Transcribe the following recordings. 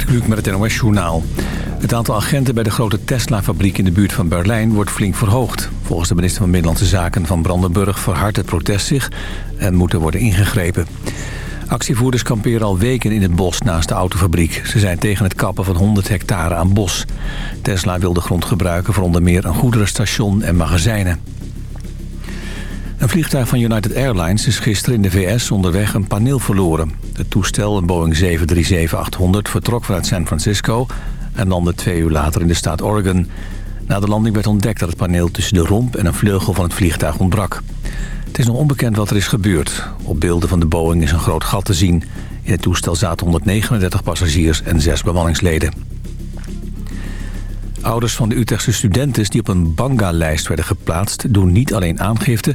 Gert met het NOS Journaal. Het aantal agenten bij de grote Tesla-fabriek in de buurt van Berlijn wordt flink verhoogd. Volgens de minister van Binnenlandse Zaken van Brandenburg verhardt het protest zich en moet er worden ingegrepen. Actievoerders kamperen al weken in het bos naast de autofabriek. Ze zijn tegen het kappen van 100 hectare aan bos. Tesla wil de grond gebruiken voor onder meer een goederenstation en magazijnen. Een vliegtuig van United Airlines is gisteren in de VS onderweg een paneel verloren. Het toestel, een Boeing 737-800, vertrok vanuit San Francisco... en landde twee uur later in de staat Oregon. Na de landing werd ontdekt dat het paneel tussen de romp en een vleugel van het vliegtuig ontbrak. Het is nog onbekend wat er is gebeurd. Op beelden van de Boeing is een groot gat te zien. In het toestel zaten 139 passagiers en zes bemanningsleden. Ouders van de Utrechtse studenten die op een banga-lijst werden geplaatst... doen niet alleen aangifte,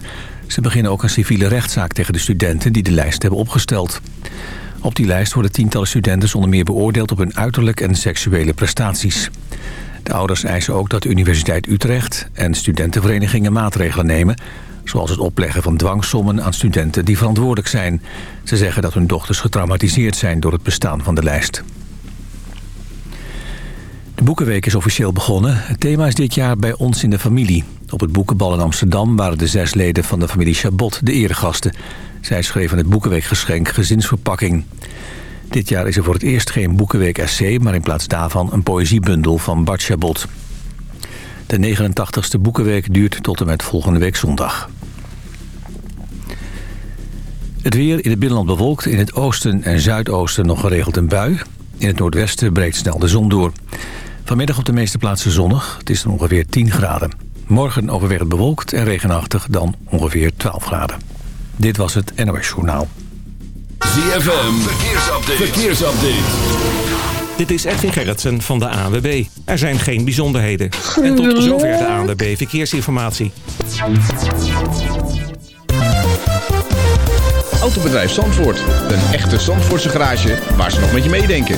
ze beginnen ook een civiele rechtszaak tegen de studenten... die de lijst hebben opgesteld. Op die lijst worden tientallen studenten zonder meer beoordeeld... op hun uiterlijk en seksuele prestaties. De ouders eisen ook dat de Universiteit Utrecht en studentenverenigingen maatregelen nemen... zoals het opleggen van dwangsommen aan studenten die verantwoordelijk zijn. Ze zeggen dat hun dochters getraumatiseerd zijn door het bestaan van de lijst. De Boekenweek is officieel begonnen. Het thema is dit jaar bij ons in de familie. Op het Boekenbal in Amsterdam waren de zes leden van de familie Chabot de eregasten. Zij schreven het Boekenweekgeschenk Gezinsverpakking. Dit jaar is er voor het eerst geen Boekenweek-essay... maar in plaats daarvan een poëziebundel van Bart Chabot. De 89ste Boekenweek duurt tot en met volgende week zondag. Het weer in het binnenland bewolkt. In het oosten en zuidoosten nog geregeld een bui. In het noordwesten breekt snel de zon door. Vanmiddag op de meeste plaatsen zonnig. Het is dan ongeveer 10 graden. Morgen overwegend bewolkt en regenachtig dan ongeveer 12 graden. Dit was het NOS Journaal. ZFM, verkeersupdate. verkeersupdate. Dit is Edwin Gerritsen van de ANWB. Er zijn geen bijzonderheden. En tot zover de ANWB Verkeersinformatie. Autobedrijf Zandvoort. Een echte Zandvoortse garage waar ze nog met je meedenken.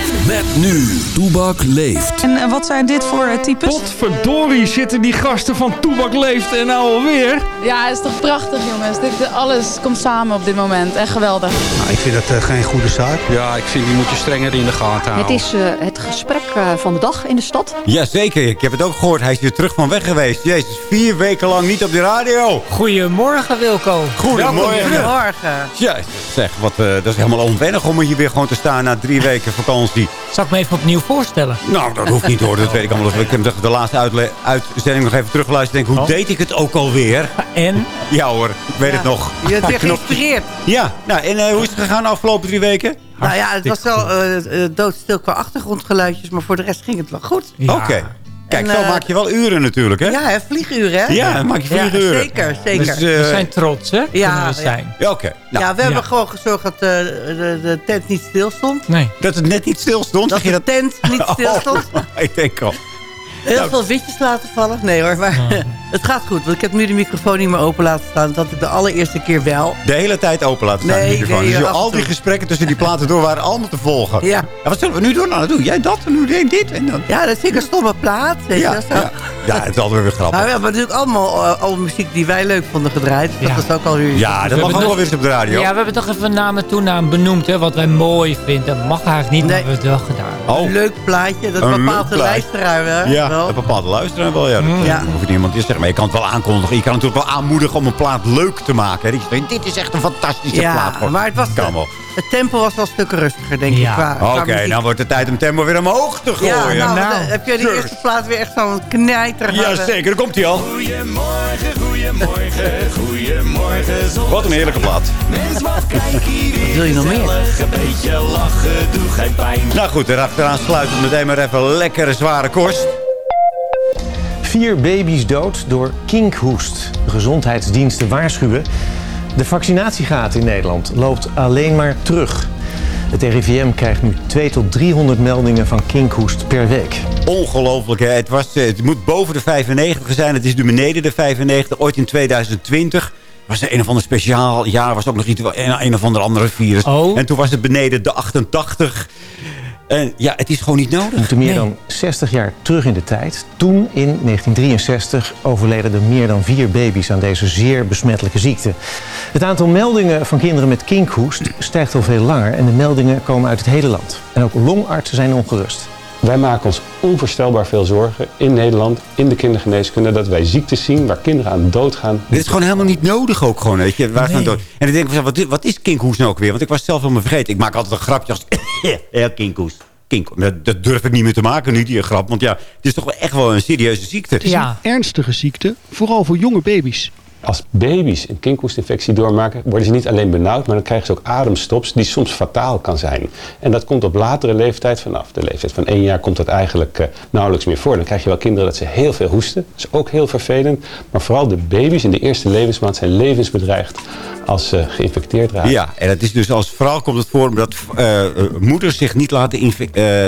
Met nu, Toebak leeft. En wat zijn dit voor types? Potverdorie zitten die gasten van Toebak leeft en nou alweer. Ja, het is toch prachtig jongens. Dit, alles komt samen op dit moment. Echt geweldig. Nou, ik vind dat uh, geen goede zaak. Ja, ik vind die moet je strenger in de gaten houden. Het is uh, het gesprek uh, van de dag in de stad. Jazeker, ik heb het ook gehoord. Hij is weer terug van weg geweest. Jezus, vier weken lang niet op de radio. Goedemorgen Wilco. Goedemorgen. Goedemorgen. Ja, zeg, wat, dat is helemaal onwennig om hier weer gewoon te staan na drie weken vakantie. Zal ik me even opnieuw voorstellen? Nou, dat hoeft niet hoor. Dat weet ik allemaal. Ik heb de laatste uitzending nog even teruggeluisterd. Denk, hoe oh. deed ik het ook alweer? En? Ja hoor, ik weet ja. het nog. Je hebt weer geïnspireerd. Ja, nou, en uh, hoe is het gegaan de afgelopen drie weken? Nou ja, het was wel uh, doodstil qua achtergrondgeluidjes. Maar voor de rest ging het wel goed. Ja. Oké. Okay. Kijk, en, zo uh, maak je wel uren natuurlijk, hè? Ja, vlieguren, hè? Ja, maak je vlieguren. Ja, zeker, zeker. Dus, uh, we zijn trots, hè? Ja, we zijn. Ja, oké. Okay. Nou, ja, we hebben gewoon gezorgd dat uh, de, de, tent niet stil stond. Nee. Dat het net niet stil stond? Dat de tent niet stil stond. Oh, ik denk al. Heel nou. veel witjes laten vallen. Nee hoor, maar oh. het gaat goed. Want ik heb nu de microfoon niet meer open laten staan. Dat had ik de allereerste keer wel. De hele tijd open laten staan, nee, de microfoon. Nee, dus al die gesprekken tussen die platen door waren allemaal te volgen. Ja. ja wat zullen we nu doen? Nou, dan doe jij dat en nu doe dit. En dan... Ja, dat is een stomme plaat. Weet ja, je, ja. ja, het is altijd weer grappig. Nou, we hebben natuurlijk allemaal uh, alle muziek die wij leuk vonden gedraaid. Ja. Dat is ook alweer... Ja, dat mag ook wel weer eens op de radio. Ja, we hebben toch even naam en toenaam benoemd, hè, wat wij mooi vinden. Dat mag eigenlijk niet, nee. maar we hebben het wel gedaan. Oh. Een leuk plaatje, dat bepaalt de luisteraar wel. Ja, dat bepaalt de luisteraar wel. Ja, Mm. ja. hoeft niemand te zeggen. Maar je kan het wel aankondigen. Je kan natuurlijk wel aanmoedigen om een plaat leuk te maken. Hè. Dit is echt een fantastische ja, plaat. Hoor. maar het was... Kan wel. Het tempo was wel stukken rustiger, denk ja. ik. Oké, okay, nou wordt het tijd om tempo weer omhoog te gooien. Ja, nou, nou. heb jij die eerste plaat weer echt zo'n knijter Ja, zeker. Daar komt hij al. Goedemorgen, goedemorgen, goedemorgen. Zon. Wat een heerlijke plaat. Mens, wat kijk hier wil je nog meer? Een beetje lachen, doe geen pijn. Nou goed, erachteraan sluiten meteen maar even lekkere zware kost. Vier baby's dood door kinkhoest. De gezondheidsdiensten waarschuwen De vaccinatiegraad in Nederland loopt alleen maar terug. Het RIVM krijgt nu 2 tot 300 meldingen van kinkhoest per week. Ongelooflijk, hè? Het, was, eh, het moet boven de 95 zijn. Het is nu beneden de 95. Ooit in 2020 was er een of ander speciaal jaar. was ook nog iets, een, een of ander andere virus. Oh. En toen was het beneden de 88. En ja, het is gewoon niet nodig. We moeten meer dan 60 jaar terug in de tijd. Toen, in 1963, overleden er meer dan vier baby's aan deze zeer besmettelijke ziekte. Het aantal meldingen van kinderen met kinkhoest stijgt al veel langer... en de meldingen komen uit het hele land. En ook longartsen zijn ongerust. Wij maken ons onvoorstelbaar veel zorgen in Nederland, in de kindergeneeskunde, dat wij ziektes zien waar kinderen aan doodgaan. Dit is gewoon helemaal niet nodig ook gewoon, weet je. Waar gaan dood. En dan denk ik, wat, wat is kinkhoes nou ook weer? Want ik was zelf helemaal vergeten. Ik maak altijd een grapje als, ja, kinkhoes. Kink. Dat, dat durf ik niet meer te maken, nu die grap. Want ja, het is toch wel echt wel een serieuze ziekte. Het is een ernstige ziekte, vooral voor jonge baby's. Als baby's een kinkhoestinfectie doormaken, worden ze niet alleen benauwd, maar dan krijgen ze ook ademstops die soms fataal kan zijn. En dat komt op latere leeftijd, vanaf de leeftijd van één jaar, komt dat eigenlijk uh, nauwelijks meer voor. Dan krijg je wel kinderen dat ze heel veel hoesten. Dat is ook heel vervelend. Maar vooral de baby's in de eerste levensmaand zijn levensbedreigd als ze geïnfecteerd raken. Ja, en het is dus als vooral komt het voor dat uh, moeders zich niet laten, uh,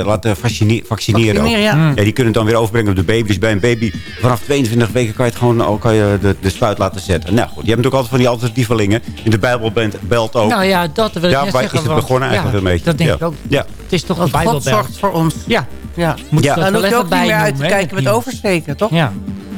laten vaccineren. vaccineren ja. ja. die kunnen het dan weer overbrengen op de baby. Dus bij een baby vanaf 22 weken kan je het gewoon kan je de, de spuit laten zetten. Nou goed, je hebt natuurlijk altijd van die alternatievelingen. In de Bijbel belt ook. Nou ja, dat wil ik ja, net waar zeggen. is het begonnen eigenlijk een beetje. Dat denk ja. ik ook. Ja. Het is toch een God Bijbelbel. zorgt voor ons. Ja. Ja. Moet Ja. je dat Dan wel hoef je even ook niet meer uit te kijken met oversteken, toch? Ja.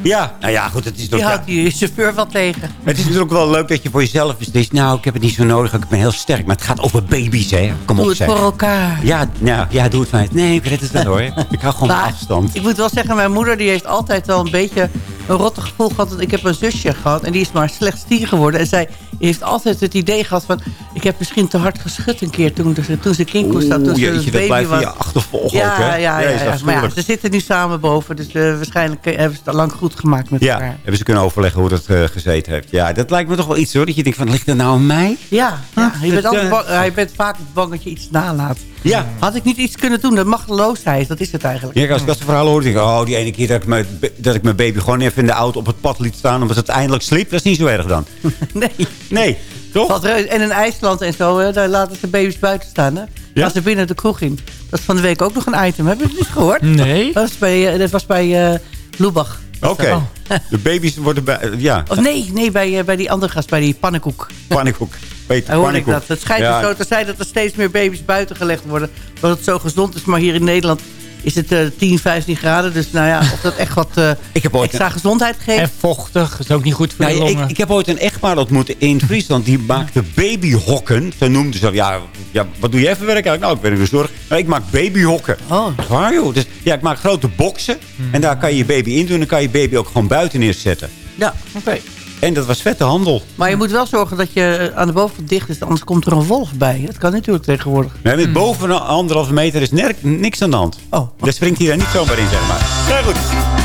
Ja, nou ja, goed, het is toch... Die houdt die chauffeur wel tegen. Het is natuurlijk wel leuk dat je voor jezelf beslist. Nou, ik heb het niet zo nodig, ik ben heel sterk. Maar het gaat over baby's, hè. Kom Doe op, het zeg. voor elkaar. Ja, nou, ja, doe het maar. Nee, ik red het wel hoor. Ik hou gewoon Maar afstand. Ik moet wel zeggen, mijn moeder die heeft altijd wel een beetje een rotte gevoel gehad. Want ik heb een zusje gehad en die is maar slechts tien geworden. En zij heeft altijd het idee gehad van... ik heb misschien te hard geschud een keer toen, ze- toen ze. Toen Oeh, jeetje, een dat blijft was. je achtervolgen ja, ook, hè? Ja, ja, ja, Maar ja, ze zitten nu samen boven. Dus eh, waarschijnlijk eh, hebben ze het al lang goed gemaakt met Ja, elkaar. hebben ze kunnen overleggen hoe dat eh, gezeten heeft. Ja, dat lijkt me toch wel iets hoor. Dat je denkt van, ligt dat nou aan mij? Ja, ja je, bent altijd bang, je bent vaak bang dat je iets nalaat. Ja. Had ik niet iets kunnen doen, de machteloosheid, dat is het eigenlijk. Ja, als ik dat soort verhalen hoor, denk ik... oh, die ene keer dat ik, mijn, dat ik mijn baby gewoon even in de auto op het pad liet staan... omdat het eindelijk sliep, dat is niet zo erg dan. Nee. Nee, toch? En in IJsland en zo, daar laten ze baby's buiten staan. Hè? Ja? Gaan ze binnen de kroeg in. Dat is van de week ook nog een item. Heb je het niet gehoord? Nee. Dat was bij, eh, dat was bij eh Lubach. Oké. Oh. De baby's worden bij... ja, Of nee, nee bij, eh, bij die andere gast, bij die pannenkoek. pannenkoek. Peter hoorde ik dat. Het schijnt Ja. dus zo te zijn dat er steeds meer baby's buiten gelegd worden. Omdat het zo gezond is. Maar hier in Nederland is het eh 10, 15 graden. Dus nou ja, of dat echt wat eh, Ik heb ooit extra gezondheid geeft. En vochtig is ook niet goed voor Nou, de ik, longen. ik heb ooit een echtpaar ontmoet in Friesland. Die maakte babyhokken. Ze noemden ze, ja, ja, wat doe jij voor werk eigenlijk? Nou, ik ben in de zorg. Maar ik maak babyhokken. Oh. Waar, joh? Dus, ja, ik maak grote boxen. En daar kan je je baby in doen. En dan kan je baby ook gewoon buiten neerzetten. Ja, oké. En dat was vette handel. Maar je moet wel zorgen dat je eh, aan de bovenkant dicht is. Anders komt er een wolf bij. Dat kan natuurlijk tegenwoordig. Nee, met boven een anderhalve meter is nerk, niks aan de hand. Oh. Daar springt hij daar niet zomaar in, zeg maar. Nou goed,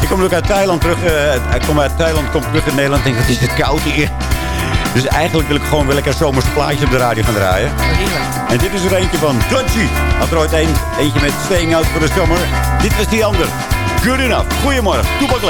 ik kom ook uit Thailand terug. eh, ik kom uit Thailand, kom terug in Nederland. Denk, wat is het koud hier. Dus eigenlijk wil ik gewoon wel lekker zomerse plaatje op de radio gaan draaien. En dit is er eentje van Dodgy. Had er ooit een, eentje met Staying Out for the Summer. Dit was die ander. Good enough. Goedemorgen. Toepak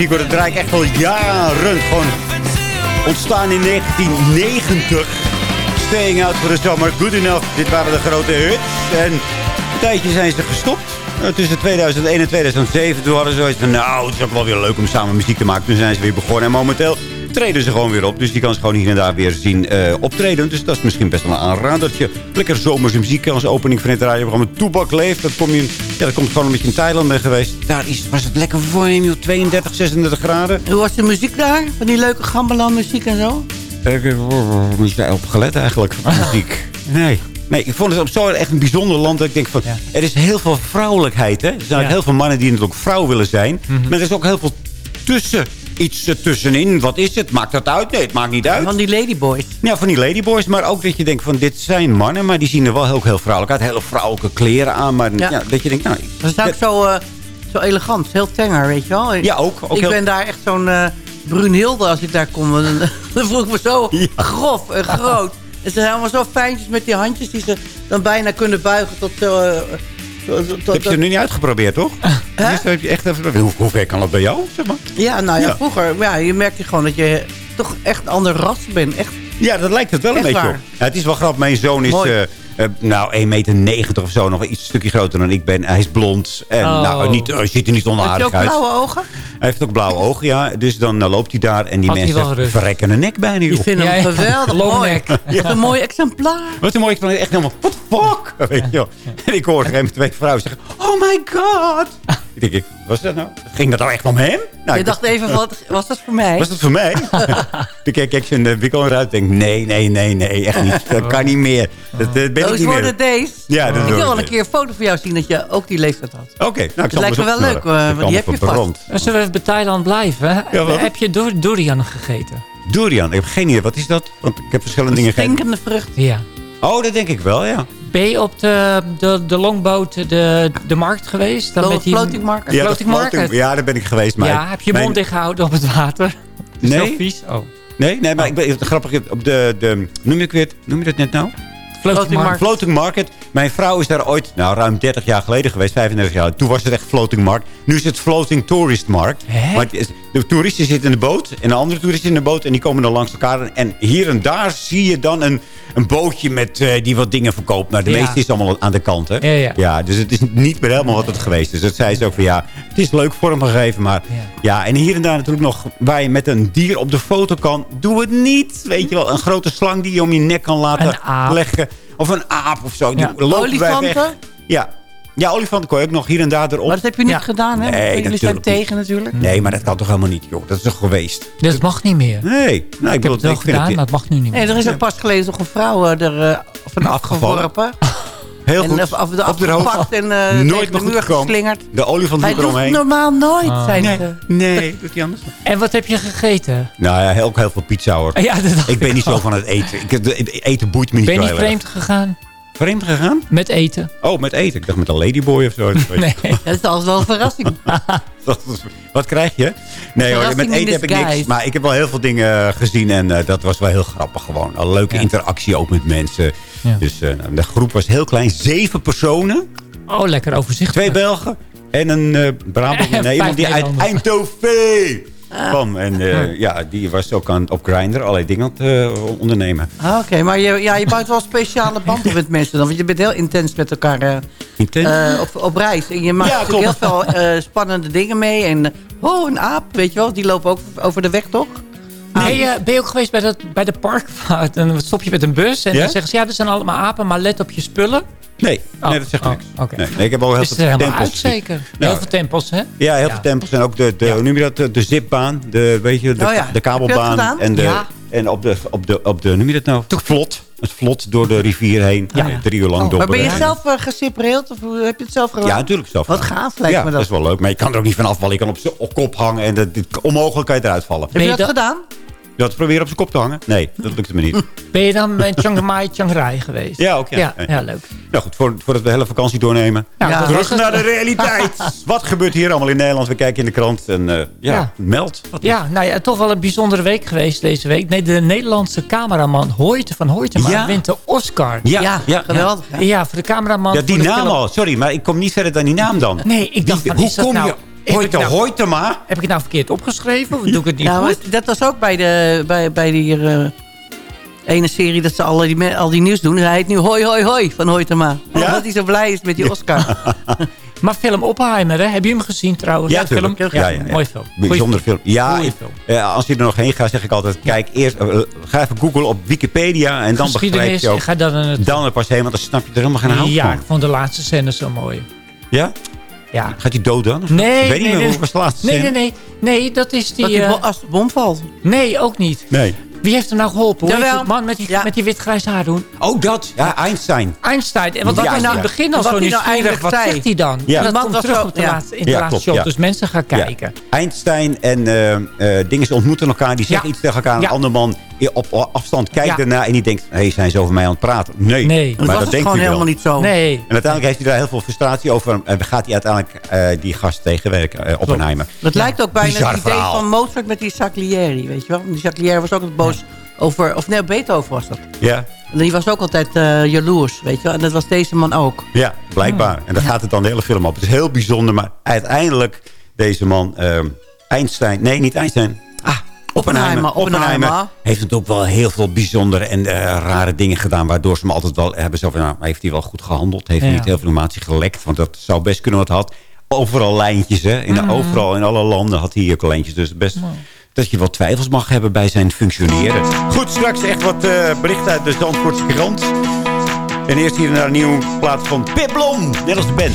muziek. hoor. Dat draai echt al jaren. Gewoon ontstaan in 1990. Staying Out for the Summer, Good Enough. Dit waren de grote hits. En een tijdje zijn ze gestopt. Tussen 2001 en 2007 toen hadden ze zoiets van... nou, het is ook wel weer leuk om samen muziek te maken. Toen zijn ze weer begonnen. En momenteel treden ze gewoon weer op. Dus die kan ze gewoon hier en daar weer zien eh, optreden. Dus dat is misschien best wel een aanradertje. Lekker zomerse muziek als opening van het radioprogramma Toebak Leeft. Dat, kom je, ja, dat komt gewoon omdat je in Thailand bent geweest. Daar is, was het lekker voor je, 32, 36 graden. Hoe was de muziek daar? Van die leuke gamelan muziek en zo? Ik heb niet op gelet eigenlijk, van muziek. Nee. Nee, ik vond het op zo'n echt een bijzonder land. Dat ik denk van, er is heel veel vrouwelijkheid. Hè? Er zijn heel veel mannen die natuurlijk vrouw willen zijn. Maar er is ook heel veel tussen. Iets ertussenin. Wat is het? Maakt dat uit? Nee, het maakt niet uit. Van die ladyboys. Ja, van die ladyboys. Maar ook dat je denkt van, dit zijn mannen. Maar die zien er wel heel, heel vrouwelijk uit. Hele vrouwelijke kleren aan. Maar ja. dat je denkt, nou... Dat is ook zo, eh, zo elegant. Heel tenger, weet je wel. Ja, ook. ook ik heel... ben daar echt zo'n uh, Brunhilde als ik daar kom. Dan, dan voel ik me zo grof en groot. En ze zijn allemaal zo fijntjes met die handjes die ze dan bijna kunnen buigen tot... Uh, heb je er nu niet uitgeprobeerd, toch? Heb je echt even, hoe, hoe ver kan dat bij jou? Zeg maar? Ja, nou ja, ja. vroeger ja, je merkte gewoon dat je toch echt een ander ras bent. Echt, ja, dat lijkt het wel een beetje op. Ja, het is wel grappig. Mijn zoon is uh, uh, nou 1,90 meter of zo. Nog iets stukje groter dan ik ben. Hij is blond. En oh. nou, niet, hij ziet er niet onaardig uit. Je ook blauwe ogen? Hij heeft ook blauwe ogen, ja. Dus dan uh, loopt hij daar en die Had mensen verrekken een nek bijna. Ik vind hem geweldig mooi. Ja. Wat een mooi exemplaar. Wat een mooi exemplaar. Echt helemaal, what the fuck? Weet je En ik hoorde een twee vrouwen zeggen, oh my god. Ik denk, was dat nou? Ging dat nou echt om hem? Nou, je dacht even, wat, was dat voor mij? Was dat voor mij? Toen keek ik in de winkel eruit en denk, nee, nee, nee, nee, echt niet. Dat kan niet meer. Dat, dat ben ik niet meer. deze. Ja, dat ik wil wel een keer een foto van jou zien dat je ook die leeftijd had. Oké. Okay, nou, dat lijkt me wel leuk, uh, want die heb je vast. Zullen we even bij Thailand blijven? Ja, heb je durian gegeten? Durian? Ik heb geen idee. Wat is dat? Want ik heb verschillende dingen gegeten. Stinkende vrucht. Ja. Oh, dat denk ik wel, ja. Ben je op de, de, de longboot de, de markt geweest? Dan met die, floating market? Ja, floating market. ja, daar ben ik geweest. Maar ja, heb je mond dicht gehouden op het water? Nee. Zo vies? Oh. Nee, nee maar ik ben grappig. Op de, de, noem je het weer? Noem je dat net nou? Floating, market. floating Market. Mijn vrouw is daar ooit, nou ruim 30 jaar geleden geweest, 35 jaar. Toen was het echt Floating Market. Nu is het Floating Tourist Markt. Maar de toeristen zitten in de boot en de andere toeristen in de boot. En die komen dan langs elkaar. En hier en daar zie je dan een, een bootje met, uh, die wat dingen verkoopt. Maar de ja. meeste is allemaal aan de kant. Hè? Ja, ja. ja, dus het is niet meer helemaal wat het geweest is. Dat zei ze ook van ja, het is leuk vormgegeven. Maar ja. ja, en hier en daar natuurlijk nog waar je met een dier op de foto kan. Doe het niet. Weet je wel, een grote slang die je om je nek kan laten leggen. Of een aap of zo. Die Olifanten? Ja. Ja, olifanten kon je ook nog hier en daar erop. Maar dat heb je niet ja. gedaan, hè? Nee, Jullie zijn tegen natuurlijk. Nee, maar dat kan toch helemaal niet, joh. Dat is toch geweest? Dus het mag niet meer? Nee. Nou, ik, ik heb het wel gedaan, het... maar het mag nu niet meer. Nee, er is ook pas geleden toch een vrouw er uh, van afgeworpen. Heel goed. En af, af, op de hoofd en uh, nooit nog muur geslingerd. De olifant Hij eromheen. normaal nooit, ah. zei nee, ze. Nee, doet hij anders. En wat heb je gegeten? Nou ja, ook heel veel pizza hoor. Ja, dat ik ben niet zo van het eten. Ik, het eten boeit me niet ben zo je niet vreemd gegaan? Vreemd gegaan? Met eten. Oh, met eten. Ik dacht met een ladyboy of zo. nee. Dat is altijd wel een verrassing. Wat krijg je? Nee hoor, met eten heb ik niks. Maar ik heb wel heel veel dingen gezien. En uh, dat was wel heel grappig gewoon. Een leuke ja. interactie ook met mensen. Ja. Dus uh, de groep was heel klein. Zeven personen. Oh, lekker overzichtelijk. Twee Belgen. En een uh, Brabant. nee, iemand die uit Eindhoven kwam. En uh, ja, die was ook aan, op Grindr allerlei dingen aan het uh, ondernemen. Ah, Oké, okay. maar je, ja, je bouwt wel speciale banden met mensen dan. Want je bent heel intens met elkaar uh, intens? op, op reis. En je maakt ja, heel veel spannende dingen mee. En oh, een aap, weet je wel. Die lopen ook over de weg, toch? Nee, uh, ben je ook geweest bij, dat, bij de parkvaart? Dan stop je met een bus en dan zeggen ze... ja, dat zijn allemaal apen, maar let op je spullen. Nee, oh, nee dat zegt oh, niks. Okay. Nee, nee, ik heb al heel is veel tempels. Uit, zeker. Nou, heel veel tempels, hè? Ja, heel ja. veel tempels. En ook de, de, ja. hoe noem je dat, de, zipbaan, de, weet je, de, oh, ja. de kabelbaan. En, de, ja. en op de, op de, op de, noem je dat nou? Het vlot. Het vlot door de rivier heen. Ja. Drie uur lang oh, Maar ben je zelf uh, gesepareerd? Of heb je het zelf gedaan? Ja, natuurlijk zelf Wat gaaf lijkt ja, me dat. dat is wel leuk. Maar je kan er ook niet van afvallen. Je kan op zijn kop hangen en dat, onmogelijk kan je eruit vallen. Heb je dat gedaan? Dat proberen op zijn kop te hangen? Nee, dat lukte me niet. Ben je dan in Chiang Mai, Chiang Rai geweest? Ja, ook ja. Ja, ja leuk. Nou goed, voor, voordat we de hele vakantie doornemen. Ja, Terug naar de realiteit. Wat gebeurt hier allemaal in Nederland? We kijken in de krant en uh, ja, ja, meld. Wat ja, nou ja, toch wel een bijzondere week geweest deze week. Nee, de Nederlandse cameraman Hoyte van Hoytema ja. wint de Oscar. Ja, ja, ja geweldig. Ja. ja, voor de cameraman. Ja, die naam al. Sorry, maar ik kom niet verder dan die naam dan. Nee, ik dacht van, hoe kom nou... je heb ik nou- Hoytema? Heb ik het nou verkeerd opgeschreven? Of doe ik het niet Ja, goed? dat was ook bij, de, bij, bij die eh, ene serie dat ze al die, al die nieuws doen. Hij heet nu Hoi Hoi Hoi van Hoytema. Omdat hij zo blij is met die Oscar. Maar film Oppenheimer, hè? heb je hem gezien trouwens? Ja, film? Ja, Ja, ja, ja. mooi film. Bijzondere film. Ja, Goeie ik- film. eh, als je er nog heen gaat, zeg ik altijd... Kijk, eerst eh, ga even googlen op Wikipedia... en dan begrijp je ook... ga dan. Dan er pas heen, want dan snap je er helemaal geen hout Ja, van. ik vond de laatste scène zo mooi. Ja? Ja. Gaat hij dood dan? Nee, Ik weet niet nee, meer, nee, hoe was de laatste nee, nee, nee, nee, dat is die... Dat die eh, als de bom valt. nee, ook niet. Nee. Wie heeft hem nou geholpen? Hoe die man met die, Ja. met die wit-grijs haar doen? Oh, dat. Ja, Einstein. Einstein. En Want dat Ja, was ja. in het begin al Wat zo hij nou nieuwsgierig. Wat zei. zegt hij dan? Ja. En dat man komt was terug op de ja. laatste, in de Ja, laatste klopt, shot. ja. Dus mensen gaan kijken. Ja. Einstein en eh eh dingen ze ontmoeten elkaar. Die zeggen Ja. iets tegen elkaar. Een Ja. ander man op afstand kijkt Ja. ernaar. En die denkt, hé, hey, zijn ze over mij aan het praten? Nee. Nee. Dat Maar was dat het denkt gewoon helemaal niet zo. Nee. En uiteindelijk heeft hij daar heel veel frustratie over. En gaat hij uiteindelijk eh, die gast tegenwerken, eh, Oppenheimer. Dat lijkt ook bijna Bizar het idee verhaal. van Mozart met die Saclieri, weet je wel. Die Saclieri was ook altijd boos over... Of nee, Beethoven was dat. Ja, En die was ook altijd eh, jaloers, weet je wel. En dat was deze man ook. ja blijkbaar. En daar gaat het dan de hele film op. Het is heel bijzonder. Maar uiteindelijk, deze man, ehm, Einstein... Nee, niet Einstein. Oppenheimer. Oppenheimer, Oppenheimer. heeft het ook wel heel veel bijzondere en eh, rare dingen gedaan. Waardoor ze hem altijd wel hebben zo van... Nou, heeft hij wel goed gehandeld? Heeft hij Ja. niet heel veel informatie gelekt? Want dat zou best kunnen wat had. Overal lijntjes, hè. In, Mhm. Overal in alle landen had hij ook lijntjes. Dus best... Dat je wat twijfels mag hebben bij zijn functioneren. Goed, straks echt wat eh berichten uit de Zandvoortse krant. En eerst hier naar een nieuwe plaats van Pip Blom. Net als de band.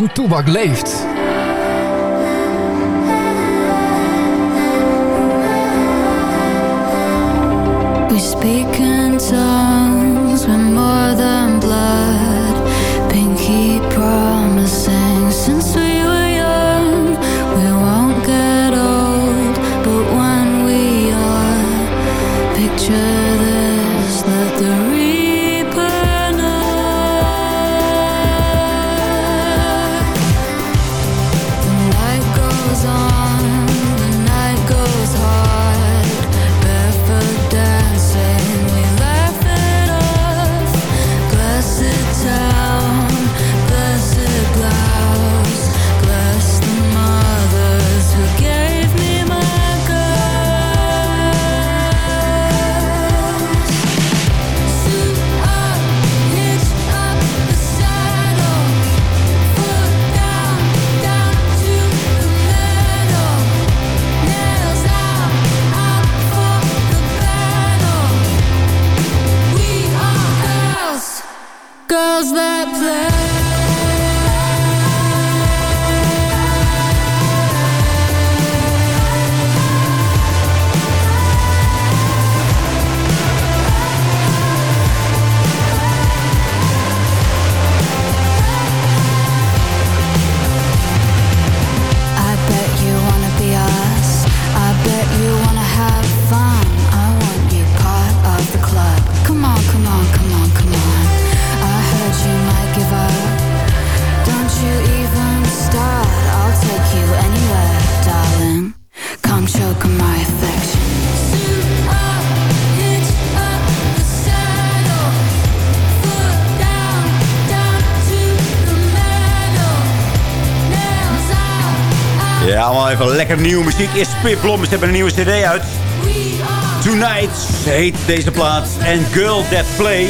Van Toebak leeft. Nieuwe muziek. Eerst Pip Blom, ze hebben een nieuwe cd uit. Tonight heet deze plaats. En Girl That Play.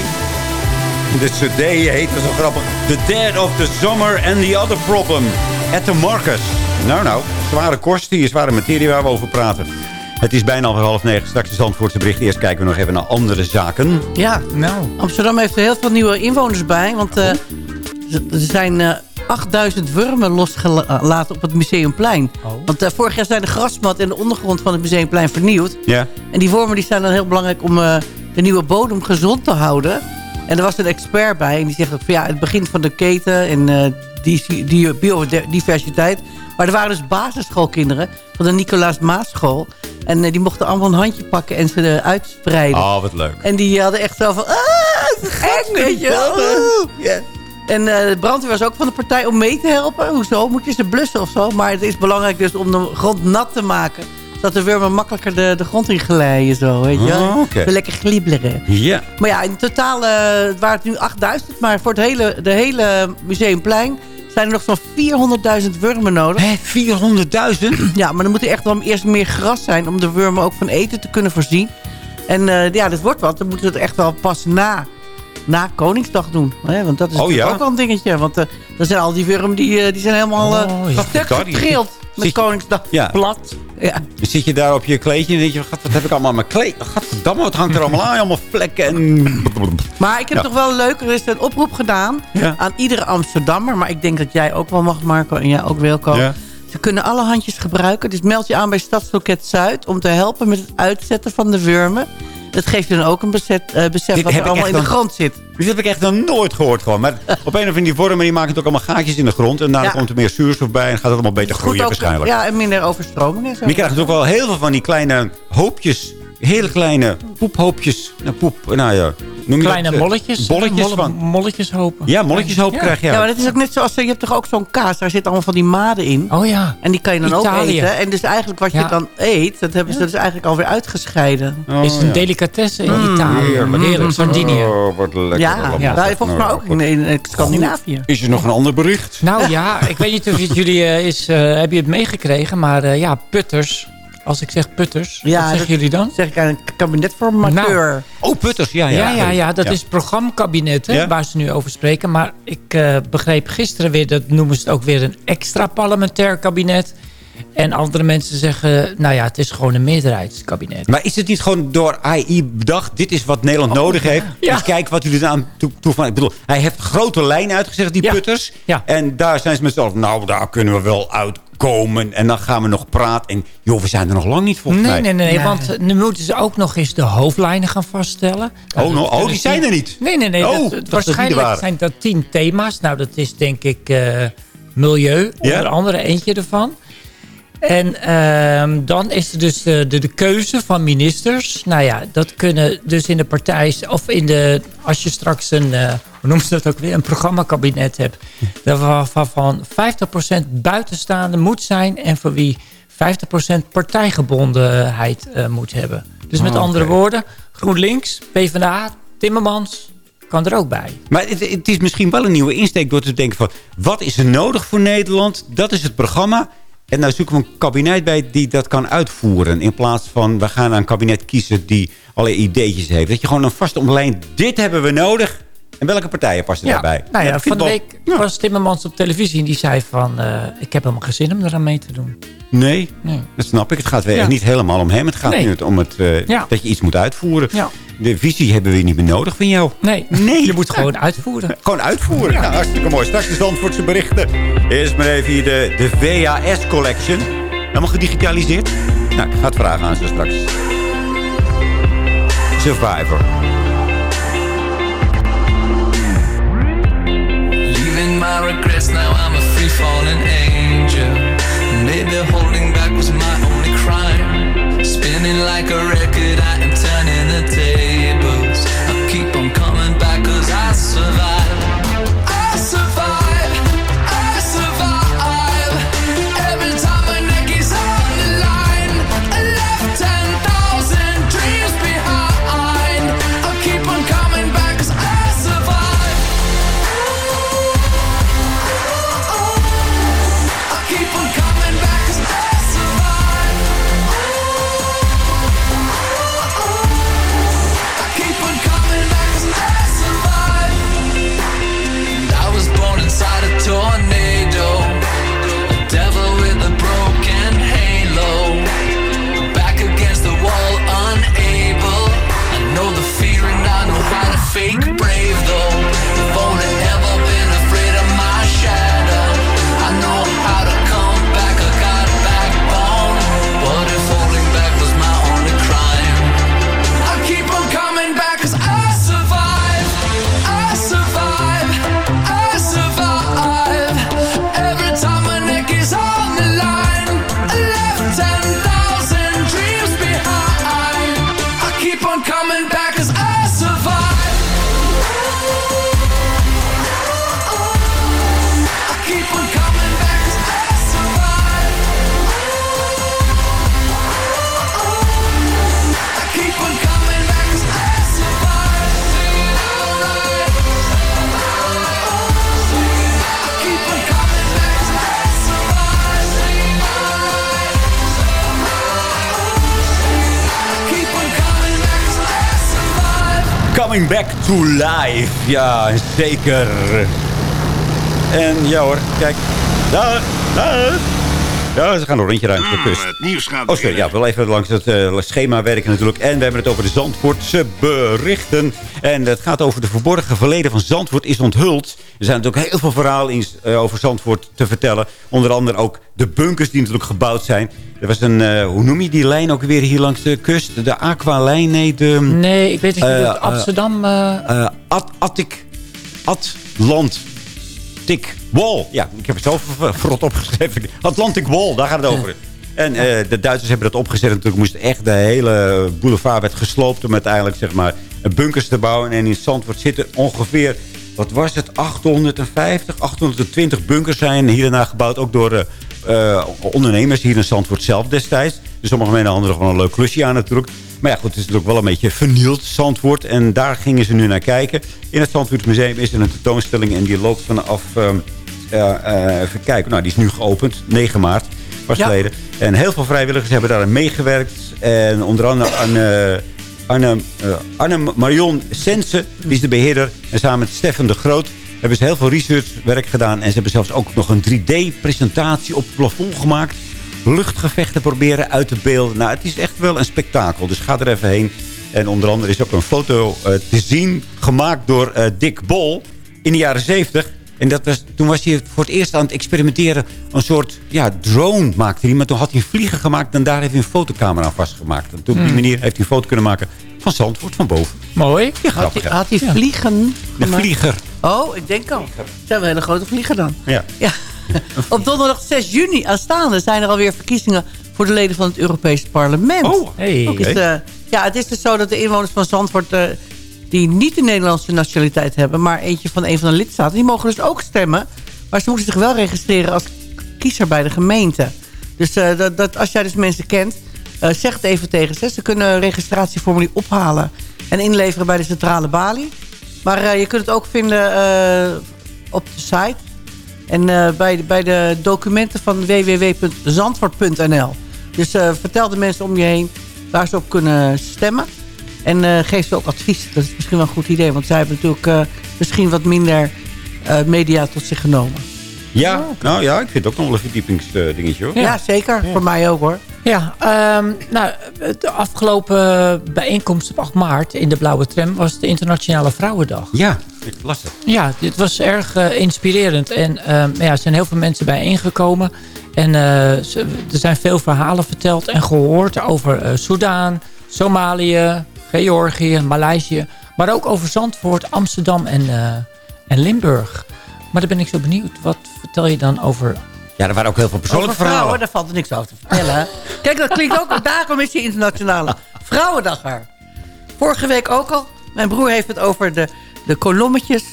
De cd heet, dat is wel grappig. The Dead of the Summer and the Other Problem. At the Marcus. Nou, nou, zware kost hier, zware materie waar we over praten. Het is bijna alweer half negen. Straks de Zandvoortse bericht. Eerst kijken we nog even naar andere zaken. Ja, nou. Amsterdam heeft er heel veel nieuwe inwoners bij. Want eh, er zijn eh 8000 wormen losgelaten op het Museumplein. Want eh, vorig jaar zijn de grasmat en de ondergrond van het Museumplein vernieuwd. Ja. En die wormen die zijn dan heel belangrijk om eh, de nieuwe bodem gezond te houden. En er was een expert bij en die zegt ook van ja, het begin van de keten en eh, die, die biodiversiteit. Maar er waren dus basisschoolkinderen van de Nicolaas Maasschool. En die mochten allemaal een handje pakken en ze uitspreiden. Oh, wat leuk. En die hadden echt zo van, ah, het is gek, weet je wel. En eh, de brandweer was ook van de partij om mee te helpen. Hoezo? Moet je ze blussen of zo? Maar het is belangrijk dus om de grond nat te maken. Zodat de wormen makkelijker de, de grond in glijden. Zo, weet je? Oh. Weer Lekker glibberen. Ja. Maar ja, in totaal eh, waren het nu 8000. Maar voor het hele, de hele Museumplein zijn er nog zo'n 400.000 wormen nodig. Hé, 400.000? Ja, maar dan moet er echt wel eerst meer gras zijn... om de wormen ook van eten te kunnen voorzien. En eh, ja, dit wordt wat. Dan moeten we het echt wel pas na, na Koningsdag doen. Hè? Want dat is Oh, ja? ook wel een dingetje. Want eh dan zijn al die wormen die, eh, die zijn helemaal eh Oh, ja. stuk getrild. Met je- Koningsdag Ja. plat. Ja. Zit je daar op je kleedje en denk je, "Gat, wat heb ik allemaal aan mijn kleed? Gadverdamme, wat hangt er allemaal aan? Allemaal vlekken en... Maar ik heb Ja. toch wel leuk. Er is een oproep gedaan aan iedere Amsterdammer. Maar ik denk dat jij ook wel mag, Marco. En jij ook, Wilco. Ja. Ze kunnen alle handjes gebruiken. Dus meld je aan bij Stadsloket Zuid... om te helpen met het uitzetten van de wormen. Dat geeft je dan ook een bezet, eh, besef Dit wat er allemaal in de grond zit. Dus dat heb ik echt nog nooit gehoord gewoon. Maar op een of andere vormen die maken toch allemaal gaatjes in de grond. En daarna Ja. komt er meer zuurstof bij en gaat het allemaal beter Goed groeien ook, waarschijnlijk. Ja, en minder overstroming en zo. Maar je krijgt natuurlijk wel heel veel van die kleine hoopjes. Hele kleine poephoopjes. Nou, poep, nou ja. Noem je Kleine dat, eh, molletjes. Bolletjes molle- van... Molletjes hopen. Ja, molletjeshoop krijg je. Ja, maar dat is ook net zoals, eh, je hebt toch ook zo'n kaas, daar zitten allemaal van die maden in. Oh ja. En die kan je dan ook eten. En dus eigenlijk wat je Ja. dan eet, dat hebben ze dus eigenlijk alweer uitgescheiden. Oh, is een ja. delicatesse in Mm. Italië. Heerlijk. Heerlijk, Sardinië. Oh, wat lekker. ja, ja. Nou, volgens mij ook in, in, in Scandinavië. Is er nog een ander bericht? Nou ja, ik weet niet of het jullie eh, is, eh heb je het meegekregen, maar eh, ja, putters. Als ik zeg putters, Ja, wat zeggen dat- jullie dan? zeg ik aan een kabinetformateur. Oh, putters. Ja, ja. Ja, ja, ja, dat Ja. is programmakabinet hè, Ja. waar ze nu over spreken. Maar ik eh, begreep gisteren weer, dat noemen ze het ook weer een extra parlementair kabinet. En andere mensen zeggen, nou ja, het is gewoon een meerderheidskabinet. Maar is het niet gewoon door AI bedacht? Dit is wat Nederland nodig heeft. Oh, ja. Dus kijk wat jullie eraan toe, toe van. Ik bedoel, hij heeft grote lijnen uitgezegd, die putters. Ja. En daar zijn ze met z'n allen, nou, daar kunnen we wel uitkomen. En dan gaan we nog praten. En joh, we zijn er nog lang niet volgens Nee, mij. nee, nee, nee, want nu moeten ze ook nog eens de hoofdlijnen gaan vaststellen. Nou, Oh, no, oh, die zijn er niet. Nee, nee, nee. Oh, dat- dat waarschijnlijk zijn dat tien thema's. Nou, dat is denk ik eh, milieu, Ja. onder andere eentje ervan. En ehm, dan is er dus de, de, de keuze van ministers. Nou ja, dat kunnen dus in de partij... of in de, als je straks een, eh, hoe noemen ze dat ook weer... een programmakabinet hebt... waarvan van 50% buitenstaande moet zijn... en voor wie 50% partijgebondenheid eh, moet hebben. Dus met Oh, andere woorden... GroenLinks, PvdA, Timmermans kan er ook bij. Maar het, het is misschien wel een nieuwe insteek door te denken van... wat is er nodig voor Nederland? Dat is het programma. En daar zoeken we een kabinet bij die dat kan uitvoeren. In plaats van, we gaan een kabinet kiezen die allerlei ideetjes heeft. Dat je gewoon een vaste omlijn, dit hebben we nodig. En welke partijen passen daarbij? Nou ja, van de week was Timmermans op televisie en die zei van... eh, ik heb helemaal geen zin om eraan mee te doen. Nee, Nee. dat snap ik. Het gaat weer Ja. niet helemaal om hem. Het gaat Nee. nu om het, eh, Ja. dat je iets moet uitvoeren. De visie hebben we niet meer nodig van jou. Nee, nee. je moet gewoon uitvoeren. Gewoon uitvoeren. Nou, hartstikke mooi. Straks de Zandvoortse berichten. Eerst maar even hier de, de VHS Collection. Helemaal gedigitaliseerd. Nou, ik ga het vragen aan ze straks. Survivor. My regrets, now I'm a free falling angel. Maybe holding back was my only crime. Spinning like a record, I am turning the tables. Coming back to life. Ja, zeker. En ja hoor, kijk. Daar, daar. Ja, ze gaan nog een rondje ruimte de kust. Het nieuws gaat Oh, sorry, ja, wel even langs het eh, schema werken natuurlijk. En we hebben het over de Zandvoortse berichten. En het gaat over de verborgen verleden van Zandvoort is onthuld. Er zijn natuurlijk heel veel verhalen in, eh, over Zandvoort te vertellen. Onder andere ook de bunkers die natuurlijk gebouwd zijn. Er was een, eh, hoe noem je die lijn ook weer hier langs de kust? De Aqualijn, nee, de... Nee, ik weet het niet. Eh, dat eh, Amsterdam... eh, eh At Attic. Atlantic Wall. Ja, ik heb het zelf ver- verrot opgeschreven. Atlantic Wall, daar gaat het over. En eh, de Duitsers hebben dat opgezet. Natuurlijk moest echt de hele boulevard werd gesloopt... om uiteindelijk zeg maar bunkers te bouwen. En in Zandvoort zitten ongeveer... Wat was het? 850, 820 bunkers zijn hier en daar gebouwd. Ook door eh, eh, ondernemers hier in Zandvoort zelf destijds. Dus sommige mensen hadden er gewoon een leuk klusje aan natuurlijk. Maar ja, goed, het is natuurlijk wel een beetje vernield, Zandvoort. En daar gingen ze nu naar kijken. In het Zandvoortsmuseum is er een tentoonstelling... en die loopt vanaf... eh, even kijken, nou, die is nu geopend. 9 maart was Ja. geleden. En heel veel vrijwilligers hebben daar aan meegewerkt. En onder andere Anne, Anne, Anne Marion Sense, die is de beheerder. En samen met Stefan de Groot hebben ze heel veel researchwerk gedaan. En ze hebben zelfs ook nog een 3D-presentatie op het plafond gemaakt. Luchtgevechten proberen uit te beelden. Nou, het is echt wel een spektakel. Dus ga er even heen. En onder andere is ook een foto eh, te zien gemaakt door eh, Dick Bol in de jaren 70. En dat was, toen was hij voor het eerst aan het experimenteren. Een soort ja, drone maakte hij. Maar toen had hij vliegen gemaakt. En daar heeft hij een fotocamera aan vastgemaakt. En toen op die Hmm. manier heeft hij een foto kunnen maken van Zandvoort van boven. Mooi. Had hij, had hij vliegen Een gemaakt? vlieger. Oh, ik denk al. Zijn we een hele grote vlieger dan? Ja. Ja. Op donderdag 6 juni aanstaande zijn er alweer verkiezingen voor de leden van het Europees Parlement. Oh, Hey. Ook is, eh, ja, het is dus zo dat de inwoners van Zandvoort... eh, die niet de Nederlandse nationaliteit hebben... maar eentje van een van de lidstaten... die mogen dus ook stemmen. Maar ze moeten zich wel registreren als kiezer bij de gemeente. Dus eh, dat, dat, als jij dus mensen kent... zeg het even tegen ze. Ze kunnen een registratieformulier ophalen... en inleveren bij de centrale balie. Maar je kunt het ook vinden op de site... En eh, bij, de, bij de documenten van www.zandvoort.nl. Dus eh, vertel de mensen om je heen waar ze op kunnen stemmen. En eh, geef ze ook advies. Dat is misschien wel een goed idee. Want zij hebben natuurlijk eh, misschien wat minder eh, media tot zich genomen. Ja, nou ja, ik vind het ook nog wel een verdiepingsdingetje hoor. Ja, zeker. Voor mij ook hoor. Ja, ehm, nou, de afgelopen bijeenkomst op 8 maart in de Blauwe Tram was de Internationale Vrouwendag. Ja, ik las het. Ja, dit was erg eh, inspirerend. En ehm, ja, er zijn heel veel mensen bijeengekomen. En eh, ze- er zijn veel verhalen verteld en gehoord over uh, Soudaan, Somalië, Georgië, Maleisië. Maar ook over Zandvoort, Amsterdam en, en Limburg. Maar dan ben ik zo benieuwd. Wat vertel je dan over... Ja, er waren ook heel veel persoonlijke vrouwen, verhalen. daar valt er niks over te vertellen. Kijk, dat klinkt ook... Daarom is die internationale vrouwendag er. Vorige week ook al. Mijn broer heeft het over de, de kolommetjes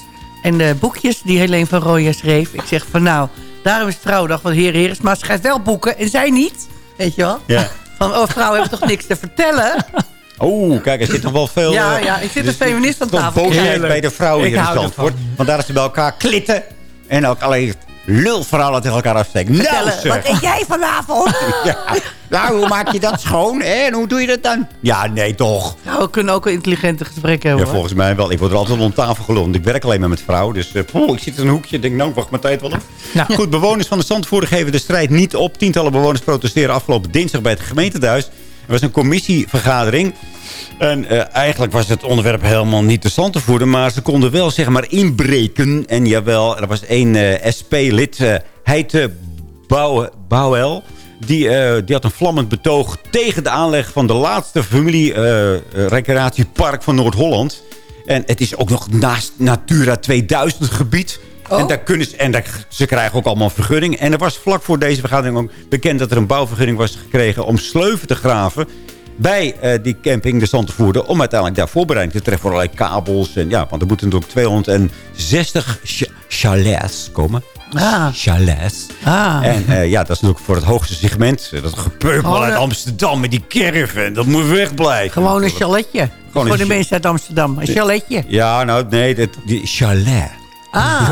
en de boekjes die Helene van Rooyen schreef. Ik zeg van nou, daarom is Vrouwendag van Heren Heres. Maar ze schrijft wel boeken en zij niet. Weet je wel? Ja. Van, oh, vrouwen hebben toch niks te vertellen? Oeh, kijk, er zit nog wel veel... Ja, eh, ja, ik zit dus een feminist aan tafel. boosheid bij de vrouwen Ik hier in Zandvoort. Want daar is ze bij elkaar klitten. En ook alleen lulverhalen tegen elkaar afsteken. Nou, zeg. wat eet jij vanavond? Ja. Nou, hoe maak je dat schoon? Hè? En hoe doe je dat dan? Ja, nee, toch. Vrouwen kunnen ook een intelligente gesprek hebben. Ja, volgens mij wel. Ik word er altijd om tafel geluld. Ik werk alleen maar met vrouwen. Dus eh, poeh, ik zit in een hoekje. Ik denk, nou, wacht mijn tijd wel op. Nou. Goed, bewoners van de Zandvoort geven de strijd niet op. Tientallen bewoners protesteren afgelopen dinsdag bij het gemeentehuis. Was een commissievergadering. En eh, eigenlijk was het onderwerp helemaal niet te stand te voeren. Maar ze konden wel zeg maar inbreken. En jawel, er was één eh, SP-lid, eh Heite Bouw- Bouwel. Die, die had een vlammend betoog tegen de aanleg van de laatste familie-recreatiepark van Noord-Holland. En het is ook nog naast Natura 2000 gebied. En, daar kunnen ze, en daar, ze krijgen ook allemaal vergunning. En er was vlak voor deze vergadering ook bekend dat er een bouwvergunning was gekregen om sleuven te graven bij eh, die camping de Zantenvoerder... om uiteindelijk daar voorbereiding te treffen voor allerlei kabels. En, ja, want er moeten natuurlijk 260 ch- chalets komen. Ah. Chalets. Ah. En eh, ja, dat is natuurlijk voor het hoogste segment. Dat gepeupel Oh, uit Amsterdam met die caravan. Dat moet wegblijven. Gewoon een chaletje. Gewoon voor de mensen uit Amsterdam. Een chaletje. Ja, nou, nee, dat, die chalet. Ah.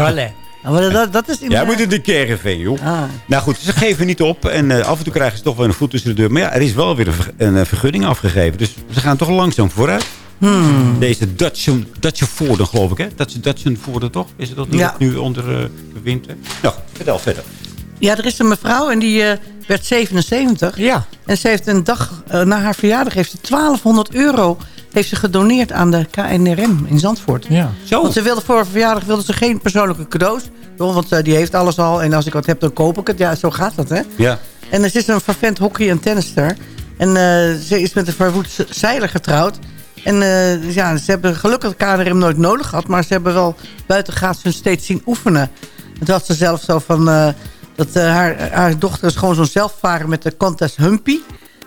Nou, maar dat, dat is Ja, inderdaad... moet in de caravan, joh. Ah. Nou goed, ze geven niet op. En eh, af en toe krijgen ze toch wel een voet tussen de deur. Maar ja, er is wel weer een, ver- een, eh, vergunning afgegeven. Dus ze gaan toch langzaam vooruit. Hmm. Deze Dutch, Dutch Voorden, geloof ik, hè? Dutch, Dutch Voorden, toch? Is het dat niet Ja. nu onder eh, de winter? Nou, vertel verder. Ja, er is een mevrouw en die eh, werd 77. Ja. En ze heeft een dag na haar verjaardag heeft ze 1200 euro heeft ze gedoneerd aan de KNRM in Zandvoort. Ja. Zo. Want ze wilde voor haar verjaardag wilde ze geen persoonlijke cadeaus. Want eh, die heeft alles al. En als ik wat heb, dan koop ik het. Ja, zo gaat dat, hè? Ja. En ze is een vervent hockey- en tennister. En eh, ze is met een verwoed zeiler getrouwd. En eh, ja, ze hebben gelukkig de KNRM nooit nodig gehad. Maar ze hebben wel buitengaats hun steeds zien oefenen. En toen had ze zelf zo van... eh, dat haar, haar dochter is gewoon zo'n zelfvaren met de Contest Humpy.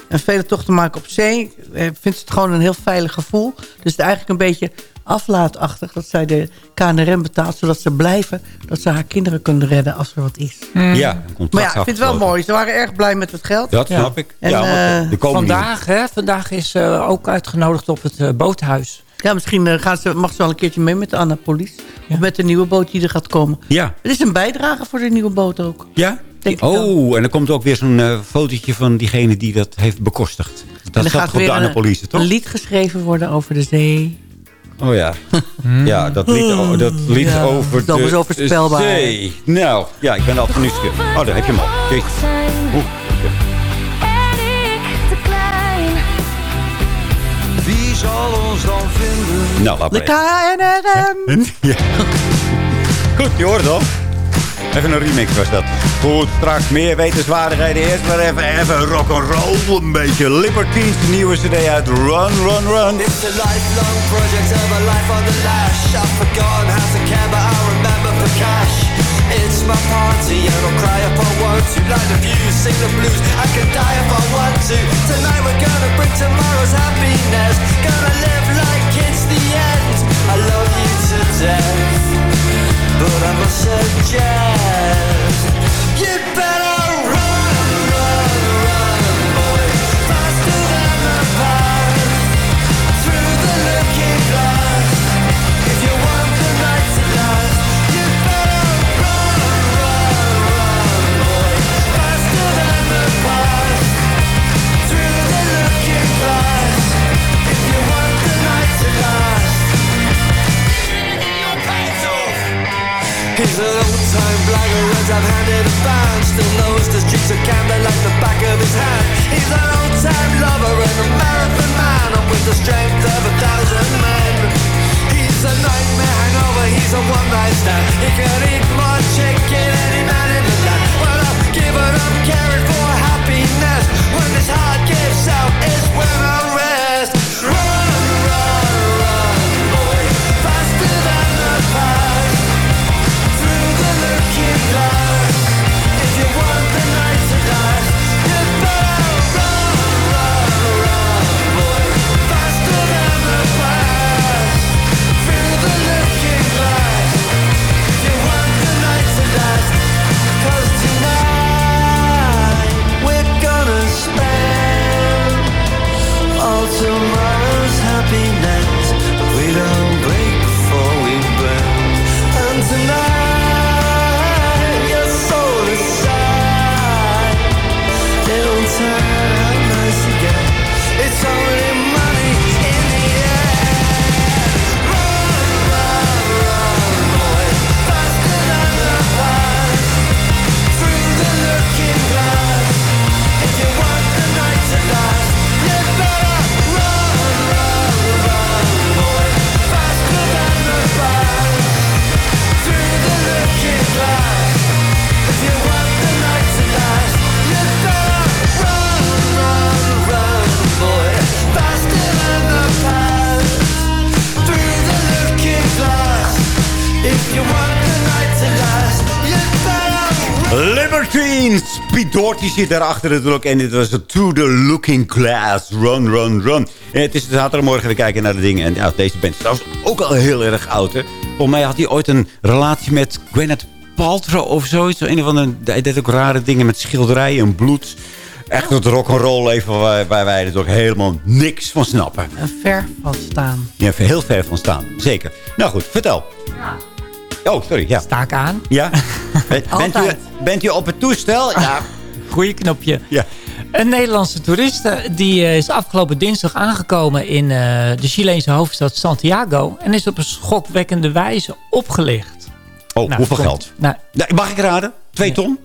En vele tochten maken op zee. Eh, vindt ze het gewoon een heel veilig gevoel. Dus het is eigenlijk een beetje aflaatachtig dat zij de KNRM betaalt. Zodat ze blijven. Dat ze haar kinderen kunnen redden als er wat is. Ja, een Maar ja, ik vind het wel mooi. Ze waren erg blij met het geld. Dat Ja. snap ik. En, ja, eh, de komende... Vandaag, hè, vandaag is eh, ook uitgenodigd op het boothuis. Ja, misschien gaan ze, mag ze wel een keertje mee met de Annapolis. Of met de nieuwe boot die er gaat komen. Ja. Het is een bijdrage voor de nieuwe boot ook. Ja? Oh, en dan komt ook weer zo'n eh, fotootje van diegene die dat heeft bekostigd. Dat gaat goed aan de Annapolise, toch? een lied geschreven worden over de zee. Oh ja. Hmm. ja, dat lied, oh, dat lied ja, over dat de overspelbaar. zee. Nou, ja, ik ben al van Oh, daar heb je hem al. Kijk. klein. Wie zal ons dan vinden? Nou, laat maar De KNRM. Goed, je hoort het al. Even een remix was dat. Goed, straks meer wetenswaardigheden. Eerst maar even, even rock'n'roll. Een beetje Libertines, de nieuwe cd uit Run, Run, Run. It's a lifelong project of a life on the lash. I've forgotten how to care, but I remember for cash. It's my party and I'll cry if I want to. Light the views, sing the blues. I can die if I want to. Tonight we're gonna bring tomorrow's happiness. Gonna live like it's the end. I love you to death, but I must suggest Doherty zit daarachter natuurlijk. En dit was het To The Looking Glass. Run, run, run. En het is zaterdagmorgen, we kijken naar de dingen. En ja, deze band is trouwens ook al heel erg oud. Hè. Volgens mij had hij ooit een relatie met Gwyneth Paltrow of zoiets. Een of andere, hij deed ook rare dingen met schilderijen en bloed. Echt het rock'n'roll leven waar, waar wij er ook helemaal niks van snappen. Een ver van staan. Ja, heel ver van staan. Zeker. Nou goed, vertel. Oh, sorry. Ja. Sta ik aan? Ja. bent, u, bent u op het toestel? Ja. Goeie knopje. Ja. Een Nederlandse toeriste die eh, is afgelopen dinsdag aangekomen in eh, de Chileense hoofdstad Santiago. En is op een schokwekkende wijze opgelicht. Oh, Nou, hoeveel komt- geld? Nou, mag ik raden? Twee ton?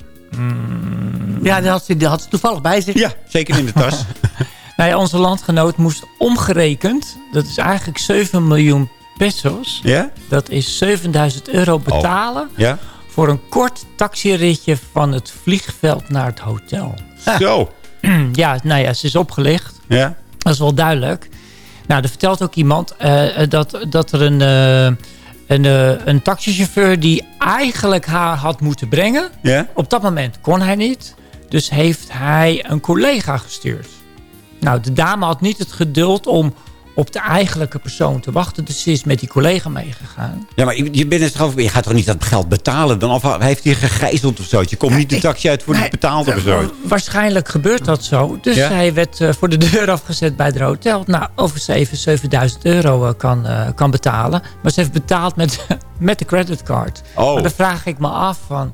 Ja, die had, ze, had ze toevallig bij zich. Ja, zeker in de tas. nou ja, onze landgenoot moest omgerekend, dat is eigenlijk 7 miljoen pesos. Ja? Dat is 7000 euro betalen Ja? voor een kort taxiritje van het vliegveld naar het hotel. Zo. ja, nou ja, ze is opgelicht. Ja? Dat is wel duidelijk. Nou, er vertelt ook iemand eh, eh, dat, dat er een, eh, een, een taxichauffeur die eigenlijk haar had moeten brengen. Ja? Op dat moment kon hij niet. Dus heeft hij een collega gestuurd. Nou, de dame had niet het geduld om op de eigenlijke persoon te wachten. Dus ze is met die collega meegegaan. Ja, maar je, bent gewoon- je gaat toch niet dat geld betalen? Dan of heeft hij gegijzeld of zo? Je komt niet de taxi uit voor die betaald of zo. Waarschijnlijk gebeurt dat zo. Dus Ja? hij werd eh, voor de deur afgezet bij het hotel. Nou, over ze even 7000 euro eh, kan, eh, kan betalen. Maar ze heeft betaald met, met de creditcard. Oh. Maar dan vraag ik me af van...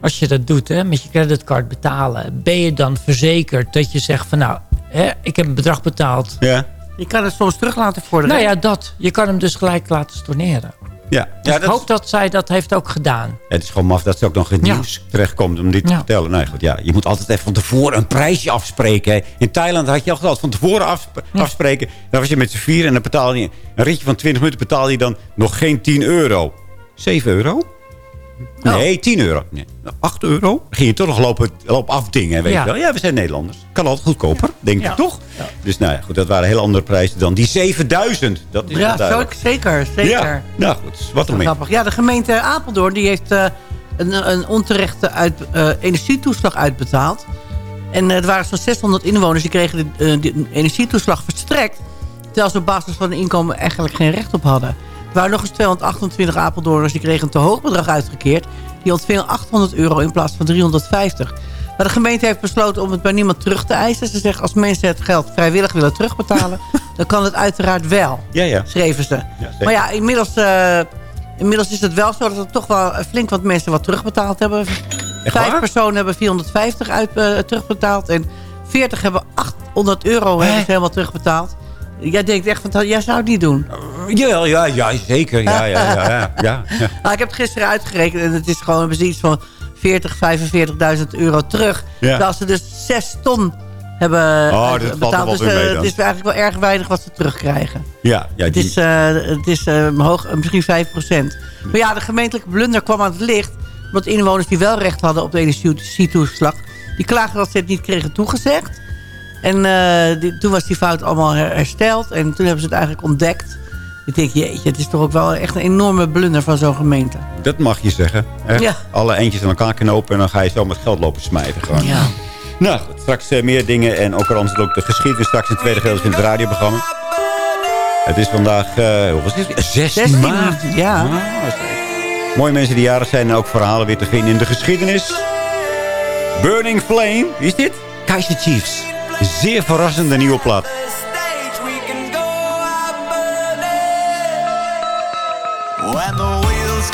Als je dat doet, hè, met je creditcard betalen... ben je dan verzekerd dat je zegt van... nou, hè, ik heb een bedrag betaald. Ja. Je kan het soms terug laten vorderen. Nou ja, dat. Je kan hem dus gelijk laten storneren. Ja. Dus ja ik hoop dat zij dat heeft ook gedaan. Het is gewoon maf dat ze ook nog in het Ja. nieuws terechtkomt om dit te vertellen. Nee, goed, ja. Je moet altijd even van tevoren een prijsje afspreken. hè. In Thailand had je altijd van tevoren afsp- afspreken. Dan was je met z'n vier en dan betaalde je... Een ritje van 20 minuten betaalde je dan nog geen 10 euro. 7 euro? Nee, 10 euro. Nee, 8 euro. Ging je toch nog lopen, lopen afdingen, weet Ja. je wel. Ja, we zijn Nederlanders. Kan altijd goedkoper, denk Ja. ik toch? Dus nou ja, goed, dat waren heel andere prijzen dan die 7000. Dat is Ja, zo, zeker, zeker. Ja, nou goed, wat nog meer? Grappig. Ja, de gemeente Apeldoorn die heeft eh, een, een onterechte uit, eh, energietoeslag uitbetaald. En eh, er waren zo'n 600 inwoners die kregen de, eh, de energietoeslag verstrekt. Terwijl ze op basis van hun inkomen eigenlijk geen recht op hadden. Er waren nog eens 228 Apeldoorners die kregen een te hoog bedrag uitgekeerd. Die ontvingen 800 euro in plaats van 350. Maar de gemeente heeft besloten om het bij niemand terug te eisen. Ze zeggen als mensen het geld vrijwillig willen terugbetalen... dan kan het uiteraard wel, Ja, ja. schreven ze. maar ja, inmiddels, eh, inmiddels is het wel zo dat er toch wel flink wat mensen wat terugbetaald hebben. Echt Vijf waar? personen hebben 450 uit, eh, terugbetaald. En 40 hebben 800 euro hebben ze helemaal terugbetaald. Jij denkt echt, van, jij zou het niet doen. Jawel, ja, ja, zeker. Ja, ja, ja, ja, ja, ja. Nou, ik heb het gisteren uitgerekend en het is gewoon hebben ze iets van 40, 45.000 euro terug. Ja. Terwijl ze dus 6 ton hebben Oh, eh, dat betaald. Dus eh, dan. het is eigenlijk wel erg weinig wat ze terugkrijgen. Ja, ja Het die- is, eh, het is eh, hoog, eh, misschien 5% Maar ja, de gemeentelijke blunder kwam aan het licht. Omdat inwoners die wel recht hadden op de energietoeslag... die klagen dat ze het niet kregen toegezegd. En eh, die- toen was die fout allemaal her- hersteld. En toen hebben ze het eigenlijk ontdekt. Ik denk, jeetje, het is toch ook wel echt een enorme blunder van zo'n gemeente. Dat mag je zeggen. Echt? Ja. Alle eentjes aan elkaar knopen en dan ga je zo met geld lopen smijten. Gewoon. Ja. Nou goed, straks eh, meer dingen en ook anders ook de geschiedenis straks in het tweede gedeelte in het radioprogramma. Het is vandaag, eh hoeveel is het? 16, 16, maart. ja. Ah. Mooie mensen die jarig zijn en ook verhalen weer te vinden in de geschiedenis. Burning Flame, wie is dit? Kaiser Chiefs. Zeer verrassende nieuwe plaat. When the wheels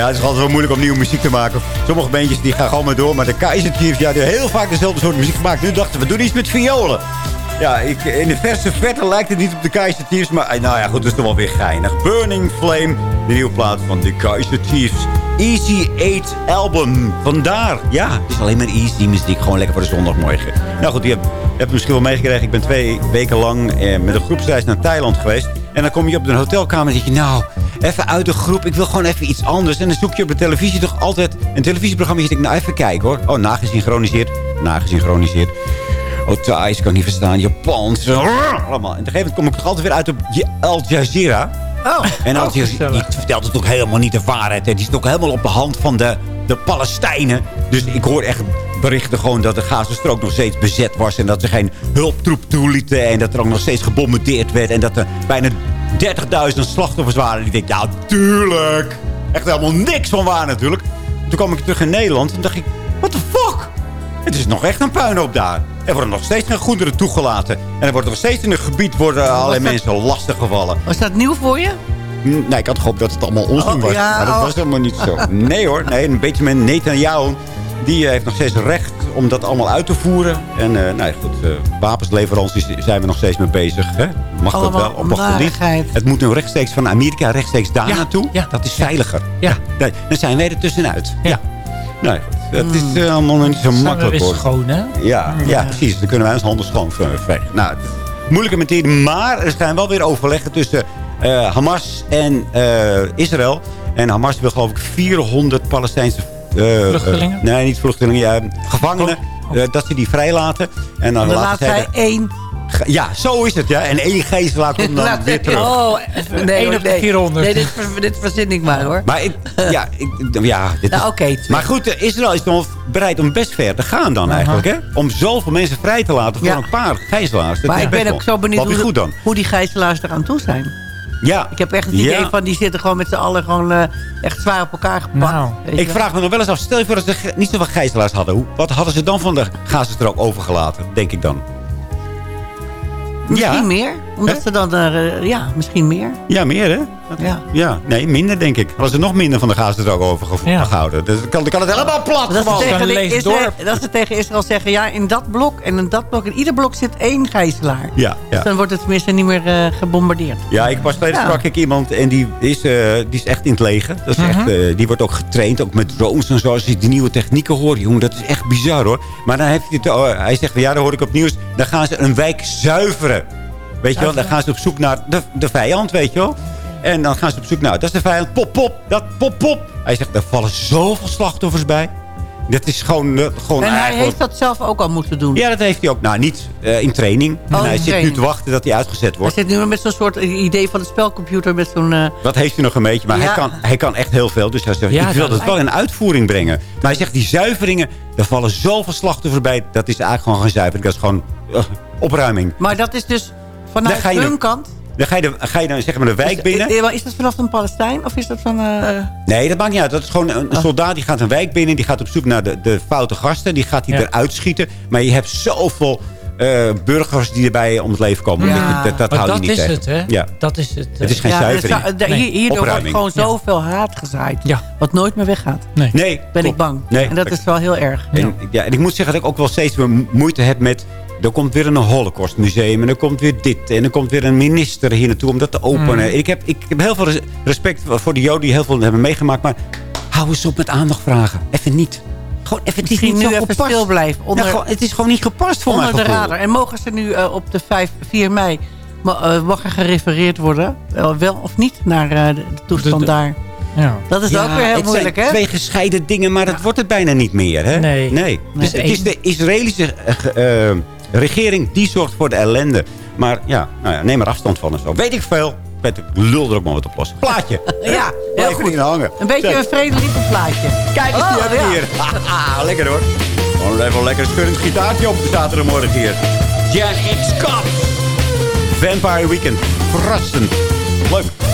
Ja, het is altijd wel moeilijk om nieuwe muziek te maken. Sommige bandjes die gaan gewoon maar door. Maar de Kaiser Chiefs, ja, die heel vaak dezelfde soort muziek gemaakt. Nu dachten we, doen iets met violen. Ja, ik, in de verse verte lijkt het niet op de Kaiser Chiefs. Maar eh, nou ja, goed, dat is toch wel weer geinig. Burning Flame, de nieuwe plaat van de Kaiser Chiefs. Easy 8 album. Vandaar. Ja, het is alleen maar easy muziek. Gewoon lekker voor de zondagmorgen. Nou goed, je hebt, je hebt misschien wel meegekregen. Ik ben twee weken lang eh, met een groepsreis naar Thailand geweest. En dan kom je op een hotelkamer en zeg je... Nou, even uit de groep. Ik wil gewoon even iets anders. En dan zoek je op de televisie toch altijd een televisieprogramma. Je denkt, nou even kijken hoor. Oh, nagesynchroniseerd. Nagesynchroniseerd. Oh, Thais, kan niet verstaan. Japans. Allemaal. En op een gegeven moment kom ik toch altijd weer uit op Al Jazeera. Oh, En Al Jazeera die vertelt het ook helemaal niet de waarheid. Hè. Die zit ook helemaal op de hand van de, de Palestijnen. Dus ik hoor echt berichten gewoon dat de Gazastrook nog steeds bezet was. En dat ze geen hulptroep toelieten. En dat er ook nog steeds gebombardeerd werd. En dat er bijna 30.000 slachtoffers waren. En ik denk, ja, tuurlijk. Echt helemaal niks van waar natuurlijk. Toen kwam ik terug in Nederland. En dacht ik, what the fuck? Het is nog echt een puinhoop daar. Er worden nog steeds geen goederen toegelaten. En er wordt nog steeds in het gebied worden allerlei dat- mensen lastiggevallen. Was dat nieuw voor je? Nee, ik had gehoopt dat het allemaal onzin Oh, was. ja, maar dat oh. was helemaal niet zo. Nee hoor, nee, een beetje met Netanyahu. Die eh, heeft nog steeds recht om dat allemaal uit te voeren. En eh, nou ja, goed, eh, wapensleveranties zijn we nog steeds mee bezig. Hè? Mag dat wel? Mag dat niet? Het moet nu rechtstreeks van Amerika rechtstreeks daar Ja, naartoe. ja, dat is veiliger. Ja. Dan zijn wij er tussenuit. Ja. Nou Hmm. is eh, allemaal niet zo Zijn we makkelijk hoor. schoon, hè? Ja, ja, precies. Dan kunnen wij ons handen schoon vegen. Nou, is moeilijke materie. Maar er zijn wel weer overleggen tussen Hamas en Israël. En Hamas wil geloof ik 400 Palestijnse... eh, Vluchtelingen? eh, nee, niet vluchtelingen. Ja, gevangenen. eh, dat ze die vrijlaten. En dan, Dan laten laat de- één... Ja, zo is het. Ja. En één gijzelaar komt dan Laat- weer terug. Oh, nee, Eén op de nee. 400. Nee, dit, ver- dit verzin ik maar hoor. Maar ik, ja, ik, ja dit Nou, is- maar goed, Israël is nog bereid om best ver te gaan dan eigenlijk. Hè? Om zoveel mensen vrij te laten voor Ja. een paar gijzelaars. Dat maar ik ben wel- ook zo benieuwd hoe, goed dan. hoe die gijzelaars eraan toe zijn. Ja. Ik heb echt het Ja. idee van, die zitten gewoon met z'n allen gewoon eh, echt zwaar op elkaar gepakt. Nou, Ik wel. vraag me nog wel eens af, stel je voor dat ze niet zoveel gijzelaars hadden. Hoe, wat hadden ze dan van de Gazastrook overgelaten, denk ik dan? Misschien ja. meer. Omdat ze dan, eh, ja, misschien meer. Ja, meer hè? Ja. Ja, nee, minder denk ik. Hadden ze nog minder van de Gazastrook overgehouden. Dus dan kan, dan kan het helemaal plat Dat ze, tegen Israël, dat ze tegen Israël zeggen, ja, in dat blok en in dat blok, in ieder blok zit één gijzelaar. Ja, Dus ja. dan wordt het tenminste niet meer eh, gebombardeerd. Ja, ik pas geleden Ja. sprak ik iemand en die is, eh, die is echt in het leger. Dat is echt, eh, die wordt ook getraind, ook met drones en zo. Als je die nieuwe technieken hoort, jongen, dat is echt bizar hoor. Maar dan heeft hij het, hij zegt ja, dan hoor ik op nieuws, dan gaan ze een wijk zuiveren. Weet je wel, dan gaan ze op zoek naar de, de vijand, weet je wel. En dan gaan ze op zoek naar, dat is de vijand, pop, pop, dat, pop, pop. Hij zegt, er vallen zoveel slachtoffers bij. Dat is gewoon, eh, gewoon En hij eigenlijk... heeft dat zelf ook al moeten doen. Ja, dat heeft hij ook. Nou, niet eh, in training. Oh, en hij in zit nu te wachten dat hij uitgezet Hij wordt. zit nu met zo'n soort idee van de spelcomputer met zo'n... eh, Dat heeft hij nog een beetje. Maar Ja. hij, kan, hij kan echt heel veel. Dus hij zegt, Ja, ik wil dat dat wel in uitvoering brengen. Maar hij zegt, die zuiveringen, er vallen zoveel slachtoffers bij. Dat is eigenlijk gewoon geen zuivering. Dat is gewoon eh, opruiming. maar dat is dus vanuit ga je hun kant. Dan ga je, de, ga je dan zeg maar de wijk binnen. Is, is dat vanaf een Palestijn of is dat van... eh, Nee, dat maakt niet uit. Dat is gewoon een, een soldaat die gaat een wijk binnen. Die gaat op zoek naar de, de foute gasten. Die gaat hij Ja. eruit schieten. Maar je hebt zoveel eh, burgers die erbij om het leven komen. Ja. Dat, dat, hou je dat niet is tegen. het, hè? Ja. Dat is het. Het is geen ja, zuivering. dus, eh, Nee, hier- hierdoor wordt gewoon zoveel haat gezaaid. Ja. Wat nooit meer weggaat. Nee. Nee, Ben klopt. ik bang. Nee. En dat is wel heel erg. En, ja, en ik moet zeggen dat ik ook wel steeds weer moeite heb met... Er komt weer een holocaustmuseum en er komt weer dit. En er komt weer een minister hier naartoe om dat te openen. Mm. Ik, heb, ik heb heel veel res- respect voor de joden die heel veel hebben meegemaakt. Maar hou eens op met aandacht vragen. Even niet. Gewoon even, het is niet nu zo even gepast. stil blijven. Onder, Ja, gewoon, het is gewoon niet gepast voor onder mijn de radar. En mogen ze nu eh, op de 5, 4 mei... eh, mag er gerefereerd worden? Wel, wel of niet naar eh, de, toestand De- de- daar? Ja. Dat is Ja, ook weer heel het moeilijk, zijn hè? twee gescheiden dingen, maar dat wordt het bijna niet meer. Hè? Nee. nee. Dus Nee. het is de Israëlische ge- regering die zorgt voor de ellende. Maar ja, nou ja, neem er afstand van en zo. Weet ik veel. Ik lul er ook maar wat op los. Plaatje. Ja, heel goed. hangen. Een beetje een vredelievend plaatje. Kijk eens, die Oh, hebben we ja. hier. Lekker hoor. Gewoon even een lekker schurrend gitaartje op de zaterdagmorgen hier. Jan X Cops. Vampire Weekend. Verrassend. Leuk.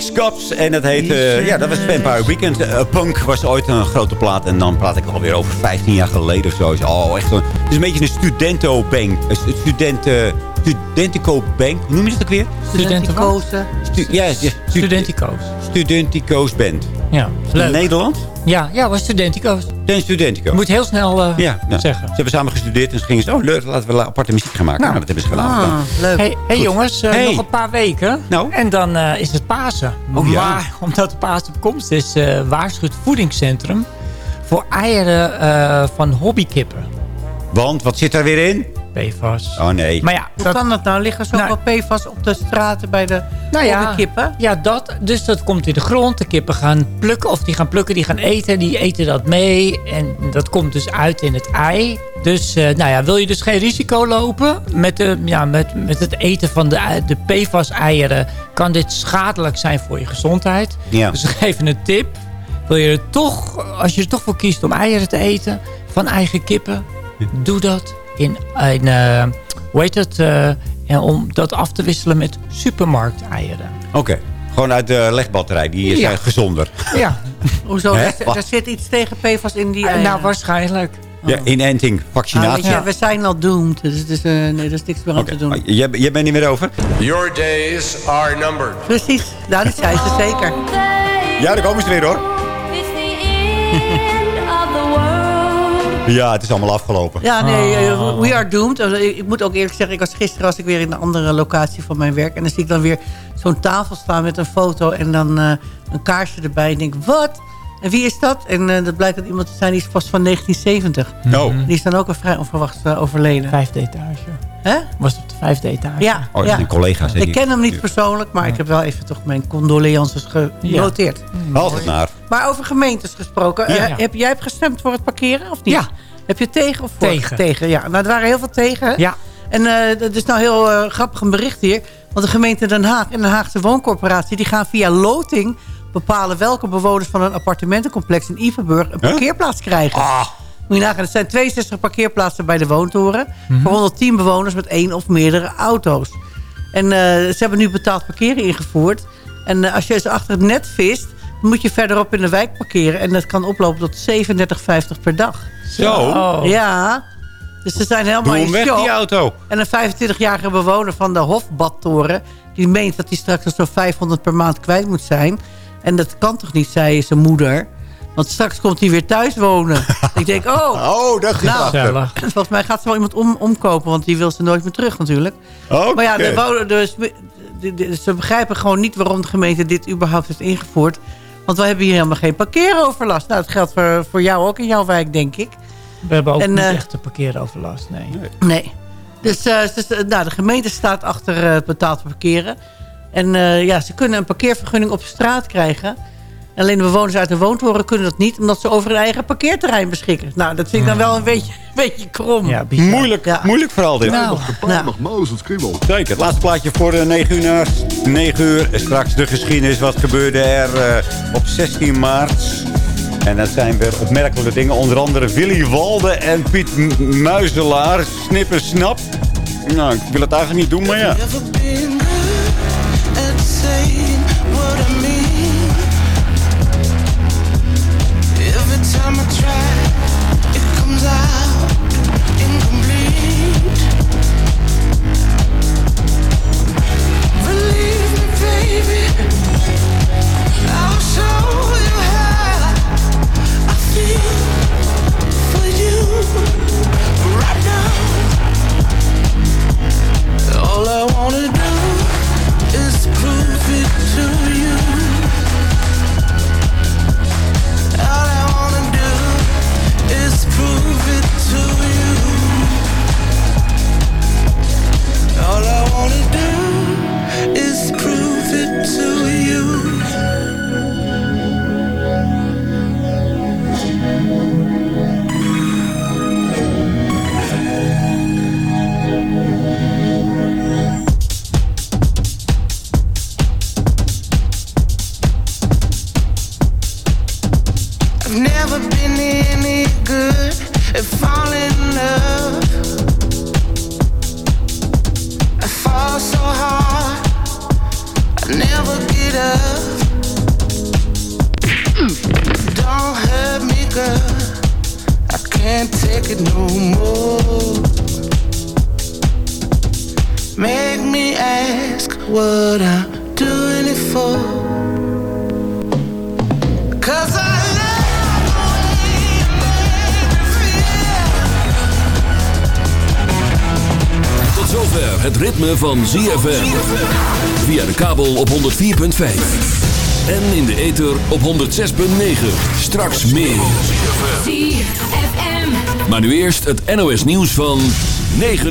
Gen X Cups. En dat heet, eh, ja, dat was Vampire Weekend. Eh, Punk was ooit een grote plaat. En dan praat ik alweer over 15 jaar geleden of zo. Oh, echt een, het is een beetje een studento-bank. Een student, eh, studentico-bank. Hoe noem je dat ook weer? Studenticoze. Stu ja, ja, stu Studentico's. Studentico's band. Ja, leuk. Nederland? Ja, ja, was Studentico's. Ten Studentico. Je moet heel snel eh, Ja, nou, zeggen. Ze hebben samen gestudeerd en ze gingen zo, oh, leuk, laten we aparte muziek gaan maken. Nou, dat hebben ze gedaan. Ah, leuk. Hey, hey jongens, eh, Hey. nog een paar weken. Nou? En dan eh, is het Pasen. Oh, ja. Maar omdat de Pasen op komst is, waarschuwt Voedingscentrum voor eieren van hobbykippen. Want, wat zit daar weer in? PFAS. Oh nee. Maar ja, Hoe kan dat nou? Liggen zoveel PFAS op de straten bij de Nou ja, hobbykippen? ja dat, dus dat komt in de grond. De kippen gaan plukken, of die gaan plukken, die gaan eten. Die eten dat mee en dat komt dus uit in het ei. Dus eh, nou ja, wil je dus geen risico lopen met, de, ja, met, met het eten van de, de PFAS-eieren... kan dit schadelijk zijn voor je gezondheid. Ja. Dus even een tip. Wil je er toch, als je er toch voor kiest om eieren te eten van eigen kippen... doe dat in een, eh, hoe heet het, eh, en om dat af te wisselen met supermarkteieren. Oké. Gewoon uit de legbatterij. Die is Ja. eh, gezonder. Ja. Hoezo? Daar, daar zit iets tegen PFAS in die Eh, eieren. nou, waarschijnlijk. Ja, inenting, Ah, vaccinatie. weet je, we zijn al doomed. Dus, dus eh, nee, er is niks meer aan te doen. maar jij, jij bent niet meer over? Your days are numbered. Precies. Nou, dat zei ze zeker. Ja, daar komen ze weer hoor. Ja, het is allemaal afgelopen. Ja, nee, Ah. eh, we are doomed. Eh, Ik, ik moet ook eerlijk zeggen, ik was, gisteren was ik weer in een andere locatie van mijn werk. En dan zie ik dan weer zo'n tafel staan met een foto en dan eh, een kaarsje erbij. En ik denk, wat? En wie is dat? En eh, dat blijkt dat iemand te zijn, die is pas van 1970. Oh. Die is dan ook een vrij onverwacht overleden. Vijfde etage. Hè? Was het op de vijfde etage? Ja, Oh, ja. zijn collega's. Ik die- ken hem niet persoonlijk, maar ik heb wel even toch mijn condolences genoteerd. Altijd naar. Maar over gemeentes gesproken. Ja. eh, heb, jij hebt gestemd voor het parkeren of niet? Ja. Heb je tegen of voor? Tegen. Tegen, ja. Nou, er waren heel veel tegen. hè? Ja. En eh dat is nou heel eh, grappig een bericht hier. Want de gemeente Den Haag en de Haagse Wooncorporatie... die gaan via loting bepalen welke bewoners van een appartementencomplex in Iverburg... een Huh? parkeerplaats krijgen. Ah. Moet je nagaan, het zijn 62 parkeerplaatsen bij de woontoren... Mhm. voor 110 bewoners met één of meerdere auto's. En eh, ze hebben nu betaald parkeren ingevoerd. En eh, als je eens achter het net vist... dan moet je verderop in de wijk parkeren. En dat kan oplopen tot 37,50 per dag. Zo. Oh. Ja, dus ze zijn helemaal in weg, die auto. En een 25-jarige bewoner van de Hofbadtoren... die meent dat hij straks zo'n 500 per maand kwijt moet zijn. En dat kan toch niet, zei zijn moeder. Want straks komt hij weer thuis wonen. ik denk, oh, Oh, dat is nou, volgens mij gaat ze wel iemand om, omkopen... want die wil ze nooit meer terug natuurlijk. Oké. Maar ja, de, wonen- dus, de- de- ze begrijpen gewoon niet waarom de gemeente dit überhaupt heeft ingevoerd. Want we hebben hier helemaal geen parkeeroverlast. Nou, dat geldt voor, voor jou ook in jouw wijk, denk ik. We hebben ook En, niet eh, echt te parkeeroverlast, nee. Nee. Dus, eh, dus, nou, de gemeente staat achter eh, het betaald parkeren. En eh, ja, ze kunnen een parkeervergunning op straat krijgen. Alleen de bewoners uit de woontoren kunnen dat niet... omdat ze over een eigen parkeerterrein beschikken. Nou, dat vind ik dan wel een beetje, een beetje krom. Ja. Moeilijk, Ja. moeilijk verhaal dit. Nou, nou. Zeker. Het laatste plaatje voor de 9 uur. na 9 uur. Straks de geschiedenis. Wat gebeurde er eh, op 16 maart? En dat zijn weer opmerkelijke dingen. Onder andere Willy Walde en Piet M- Muizelaar. Snippen snap. Nou, ik wil het eigenlijk niet doen, maar ja. 6.9. Straks meer. Maar nu eerst het NOS nieuws van 9 uur.